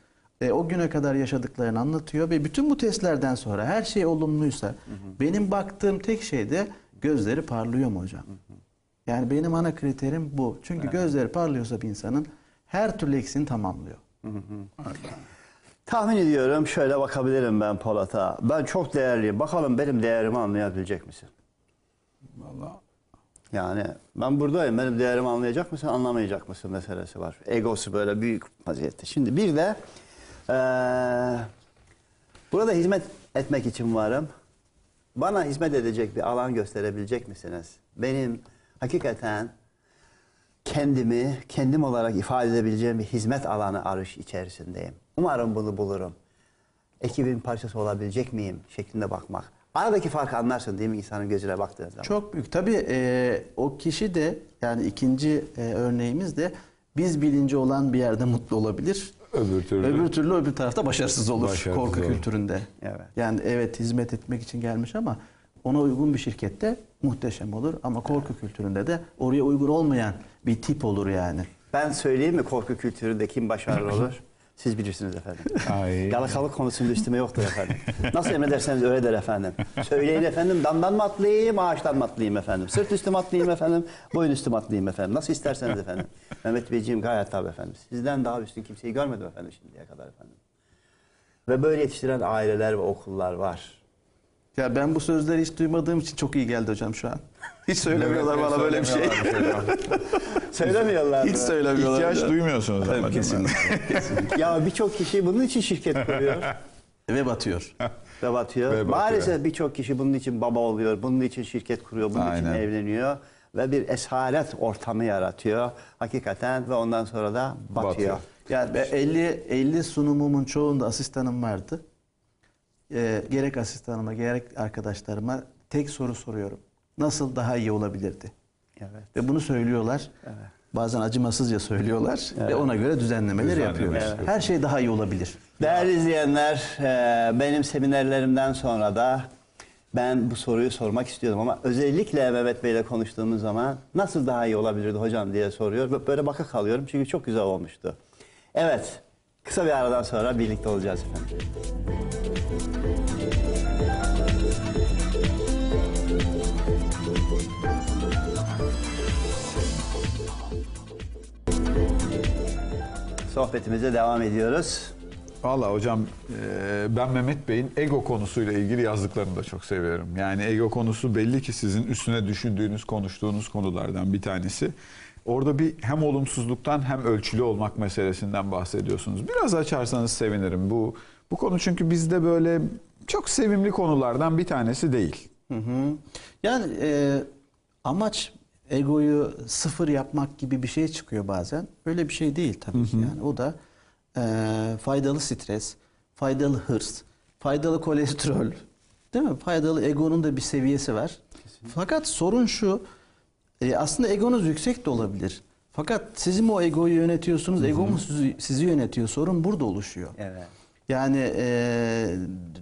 [SPEAKER 2] e, o güne kadar yaşadıklarını anlatıyor ve bütün bu testlerden sonra her şey olumluysa benim baktığım tek şey de gözleri parlıyor mu hocam? Yani benim ana kriterim bu. Çünkü gözleri parlıyorsa bir insanın her türlü eksiğini tamamlıyor.
[SPEAKER 1] Tahmin ediyorum şöyle bakabilirim ben Polat'a. Ben çok değerliyim. Bakalım benim değerimi anlayabilecek misin?
[SPEAKER 3] Vallahi
[SPEAKER 1] Yani ben buradayım. Benim değerimi anlayacak mısın, anlamayacak mısın meselesi var. Egosu böyle büyük vaziyette. Şimdi bir de eee, burada hizmet etmek için varım. Bana hizmet edecek bir alan gösterebilecek misiniz? Benim hakikaten kendimi kendim olarak ifade edebileceğim bir hizmet alanı arış içerisindeyim. Umarım bunu bulurum. Ekibin parçası olabilecek miyim şeklinde bakmak. Aradaki farkı anlarsın değil mi insanın gözüne baktığın zaman?
[SPEAKER 2] Çok büyük. Tabii e, o kişi de yani ikinci e, örneğimiz de biz bilinci olan bir yerde mutlu olabilir.
[SPEAKER 3] Öbür türlü.
[SPEAKER 2] Öbür türlü öbür tarafta başarısız olur
[SPEAKER 3] Başarısız
[SPEAKER 2] korku
[SPEAKER 3] olur.
[SPEAKER 2] kültüründe.
[SPEAKER 1] Evet.
[SPEAKER 2] Yani evet hizmet etmek için gelmiş ama ona uygun bir şirkette muhteşem olur ama korku kültüründe de oraya uygun olmayan bir tip olur yani.
[SPEAKER 1] Ben söyleyeyim mi korku kültüründe kim başarılı olur? Siz bilirsiniz efendim.
[SPEAKER 3] Ay.
[SPEAKER 1] Yalakalık konusunda üstüme yoktur efendim. Nasıl emrederseniz öyledir efendim. Söyleyin efendim damdan mı atlayayım, ağaçtan mı atlayayım efendim. Sırt üstü mü atlayayım efendim, boyun üstü mü atlayayım efendim. Nasıl isterseniz efendim. Mehmet Beyciğim gayet tabii efendim. Sizden daha üstün kimseyi görmedim efendim şimdiye kadar efendim. Ve böyle yetiştiren aileler ve okullar var.
[SPEAKER 2] Ya ben bu sözleri hiç duymadığım için çok iyi geldi hocam şu an. Hiç söylemiyorlar bana böyle bir şey.
[SPEAKER 1] Söylemiyorlar
[SPEAKER 2] Hiç söylemiyorlar.
[SPEAKER 3] İhtiyaç
[SPEAKER 2] hocam.
[SPEAKER 3] duymuyorsunuz ama
[SPEAKER 2] Tabii
[SPEAKER 3] mi?
[SPEAKER 2] kesinlikle.
[SPEAKER 1] Ya birçok kişi bunun için şirket kuruyor.
[SPEAKER 2] Ve batıyor.
[SPEAKER 1] ve batıyor.
[SPEAKER 3] Ve batıyor.
[SPEAKER 1] Maalesef birçok kişi bunun için baba oluyor, bunun için şirket kuruyor, bunun için
[SPEAKER 3] Aynen.
[SPEAKER 1] evleniyor ve bir esaret ortamı yaratıyor hakikaten ve ondan sonra da batıyor.
[SPEAKER 3] Batıyor.
[SPEAKER 2] Yani ben 50 50 sunumumun çoğunda asistanım vardı. Ee, gerek asistanıma gerek arkadaşlarıma tek soru soruyorum. Nasıl daha iyi olabilirdi?
[SPEAKER 1] Evet.
[SPEAKER 2] Ve bunu söylüyorlar.
[SPEAKER 1] Evet.
[SPEAKER 2] Bazen acımasızca söylüyorlar ve ona göre düzenlemeler
[SPEAKER 3] Düzenleme
[SPEAKER 2] yapıyoruz.
[SPEAKER 3] yapıyoruz.
[SPEAKER 2] Her şey daha iyi olabilir.
[SPEAKER 1] Değerli izleyenler, e, benim seminerlerimden sonra da ben bu soruyu sormak istiyordum ama özellikle Mehmet Bey'le konuştuğumuz zaman nasıl daha iyi olabilirdi hocam diye soruyor. Böyle baka kalıyorum çünkü çok güzel olmuştu. Evet, kısa bir aradan sonra birlikte olacağız efendim. Sohbetimize devam ediyoruz.
[SPEAKER 3] Valla hocam e, ben Mehmet Bey'in ego konusuyla ilgili yazdıklarını da çok seviyorum. Yani ego konusu belli ki sizin üstüne düşündüğünüz, konuştuğunuz konulardan bir tanesi. Orada bir hem olumsuzluktan hem ölçülü olmak meselesinden bahsediyorsunuz. Biraz açarsanız sevinirim. Bu bu konu çünkü bizde böyle çok sevimli konulardan bir tanesi değil.
[SPEAKER 2] Hı hı. Yani e, amaç egoyu sıfır yapmak gibi bir şey çıkıyor bazen. Öyle bir şey değil tabii ki. Yani o da e, faydalı stres, faydalı hırs, faydalı kolesterol, değil mi? Faydalı egonun da bir seviyesi var. Fakat sorun şu, e, aslında egonuz yüksek de olabilir. Fakat siz mi o egoyu yönetiyorsunuz, ego mu sizi, sizi yönetiyor? Sorun burada oluşuyor.
[SPEAKER 1] Evet.
[SPEAKER 2] Yani e,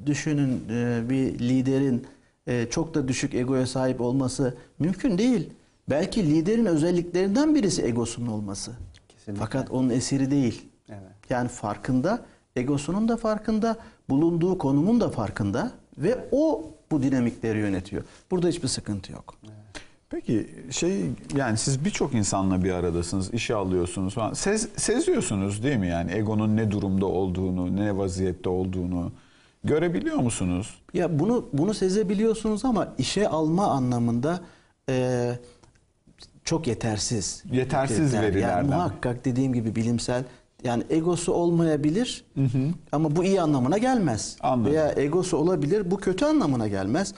[SPEAKER 2] düşünün e, bir liderin e, çok da düşük egoya sahip olması mümkün değil. Belki liderin özelliklerinden birisi egosunun olması.
[SPEAKER 1] Kesinlikle.
[SPEAKER 2] Fakat onun esiri değil.
[SPEAKER 1] Evet.
[SPEAKER 2] Yani farkında, egosunun da farkında, bulunduğu konumun da farkında ve o bu dinamikleri yönetiyor. Burada hiçbir sıkıntı yok.
[SPEAKER 3] Peki şey yani siz birçok insanla bir aradasınız, işe alıyorsunuz falan. Sez, seziyorsunuz değil mi yani egonun ne durumda olduğunu, ne vaziyette olduğunu görebiliyor musunuz?
[SPEAKER 2] Ya bunu bunu sezebiliyorsunuz ama işe alma anlamında e, çok yetersiz.
[SPEAKER 3] Yetersiz
[SPEAKER 2] Yani
[SPEAKER 3] verilerden.
[SPEAKER 2] muhakkak dediğim gibi bilimsel yani egosu olmayabilir ama bu iyi anlamına gelmez.
[SPEAKER 3] Anladım.
[SPEAKER 2] Veya egosu olabilir bu kötü anlamına gelmez.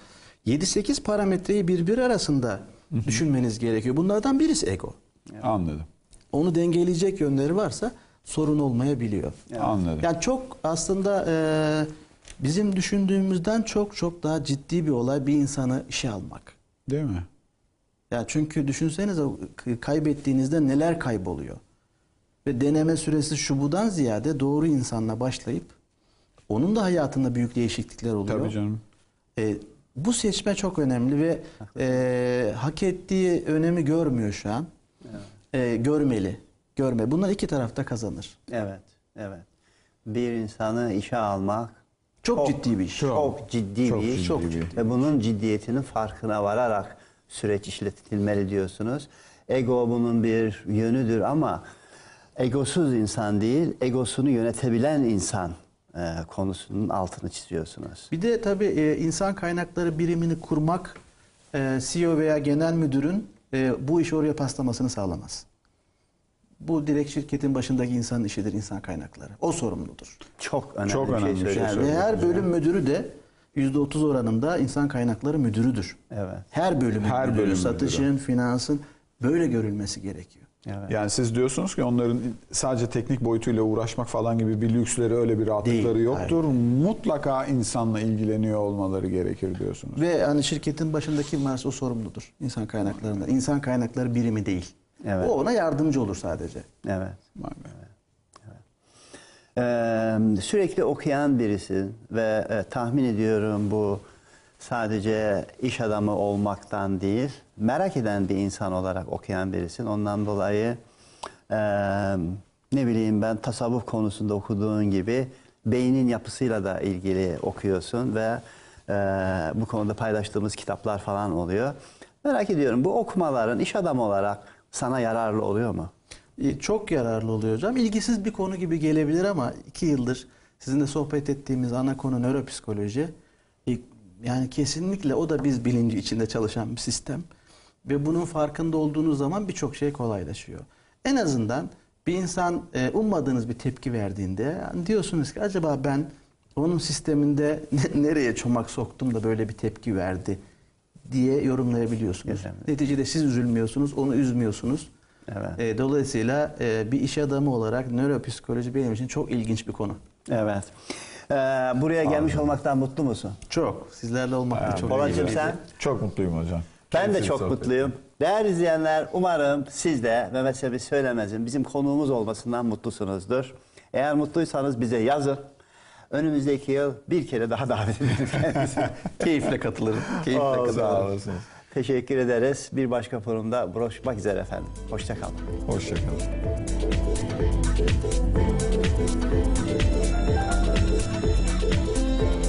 [SPEAKER 2] 7-8 parametreyi birbiri arasında düşünmeniz gerekiyor. Bunlardan birisi ego.
[SPEAKER 3] Anladım.
[SPEAKER 2] Onu dengeleyecek yönleri varsa sorun olmayabiliyor.
[SPEAKER 3] Anladım.
[SPEAKER 2] Yani çok aslında e, bizim düşündüğümüzden çok çok daha ciddi bir olay bir insanı işe almak.
[SPEAKER 3] Değil mi?
[SPEAKER 2] Yani çünkü düşünsenize kaybettiğinizde neler kayboluyor. Ve deneme süresi şu budan ziyade doğru insanla başlayıp onun da hayatında büyük değişiklikler oluyor.
[SPEAKER 3] Tabii canım.
[SPEAKER 2] E, bu seçme çok önemli ve e, hak ettiği önemi görmüyor şu an. E, görmeli. Görme. Bunlar iki tarafta kazanır.
[SPEAKER 1] Evet, evet. Bir insanı işe almak
[SPEAKER 2] Çok ciddi bir iş.
[SPEAKER 1] Çok, ciddi
[SPEAKER 3] Çok
[SPEAKER 1] bir iş.
[SPEAKER 3] ciddi
[SPEAKER 2] Çok ciddi.
[SPEAKER 1] Ve bunun ciddiyetinin farkına vararak süreç işletilmeli diyorsunuz. Ego bunun bir yönüdür ama egosuz insan değil, egosunu yönetebilen insan konusunun altını çiziyorsunuz.
[SPEAKER 2] Bir de tabii e, insan kaynakları birimini kurmak e, CEO veya genel müdürün e, bu işi oraya paslamasını sağlamaz. Bu direkt şirketin başındaki insanın işidir insan kaynakları. O sorumludur.
[SPEAKER 1] Çok önemli
[SPEAKER 3] Çok
[SPEAKER 1] bir
[SPEAKER 3] önemli
[SPEAKER 1] şey
[SPEAKER 3] bir şey.
[SPEAKER 2] Yani ve her bölüm müdürü de %30 oranında insan kaynakları müdürüdür.
[SPEAKER 1] Evet.
[SPEAKER 2] Her bölümün
[SPEAKER 3] Her
[SPEAKER 2] müdürü,
[SPEAKER 3] bölüm
[SPEAKER 2] satışın, finansın böyle görülmesi gerekiyor.
[SPEAKER 1] Evet.
[SPEAKER 3] Yani siz diyorsunuz ki onların sadece teknik boyutuyla uğraşmak falan gibi bir lüksleri öyle bir rahatlıkları
[SPEAKER 2] Değil,
[SPEAKER 3] yoktur. Mutlaka insanla ilgileniyor olmaları gerekir diyorsunuz.
[SPEAKER 2] Ve hani şirketin başındaki varsa o sorumludur insan kaynaklarında. İnsan kaynakları birimi değil.
[SPEAKER 1] Evet.
[SPEAKER 2] O ona yardımcı olur sadece.
[SPEAKER 1] Evet.
[SPEAKER 3] Vay be.
[SPEAKER 1] Ee, sürekli okuyan birisin ve e, tahmin ediyorum bu sadece iş adamı olmaktan değil, merak eden bir insan olarak okuyan birisin. Ondan dolayı e, ne bileyim ben tasavvuf konusunda okuduğun gibi beynin yapısıyla da ilgili okuyorsun ve e, bu konuda paylaştığımız kitaplar falan oluyor. Merak ediyorum bu okumaların iş adamı olarak sana yararlı oluyor mu?
[SPEAKER 2] Çok yararlı oluyor hocam. İlgisiz bir konu gibi gelebilir ama iki yıldır sizinle sohbet ettiğimiz ana konu nöropsikoloji. Yani kesinlikle o da biz bilinci içinde çalışan bir sistem. Ve bunun farkında olduğunuz zaman birçok şey kolaylaşıyor. En azından bir insan e, ummadığınız bir tepki verdiğinde yani diyorsunuz ki acaba ben onun sisteminde ne- nereye çomak soktum da böyle bir tepki verdi diye yorumlayabiliyorsunuz.
[SPEAKER 1] Evet.
[SPEAKER 2] Neticede siz üzülmüyorsunuz, onu üzmüyorsunuz.
[SPEAKER 1] Evet.
[SPEAKER 2] E, dolayısıyla e, bir iş adamı olarak nöropsikoloji benim için çok ilginç bir konu.
[SPEAKER 1] Evet. Ee, buraya gelmiş olmaktan mutlu musun?
[SPEAKER 2] Çok. Sizlerle olmak da çok ilginç.
[SPEAKER 1] sen?
[SPEAKER 3] Çok mutluyum hocam.
[SPEAKER 1] Ben de çok
[SPEAKER 3] sohbet.
[SPEAKER 1] mutluyum. Değerli izleyenler umarım siz de Mehmet Semih Söylemez'in bizim konuğumuz olmasından mutlusunuzdur. Eğer mutluysanız bize yazın. Önümüzdeki yıl bir kere daha davet kendisini.
[SPEAKER 2] Keyifle katılırım. Keyifle
[SPEAKER 1] Oldu.
[SPEAKER 2] katılırım.
[SPEAKER 3] Sağ olasınız.
[SPEAKER 1] Teşekkür ederiz. Bir başka forumda buluşmak üzere efendim. Hoşçakalın.
[SPEAKER 3] Hoşçakalın.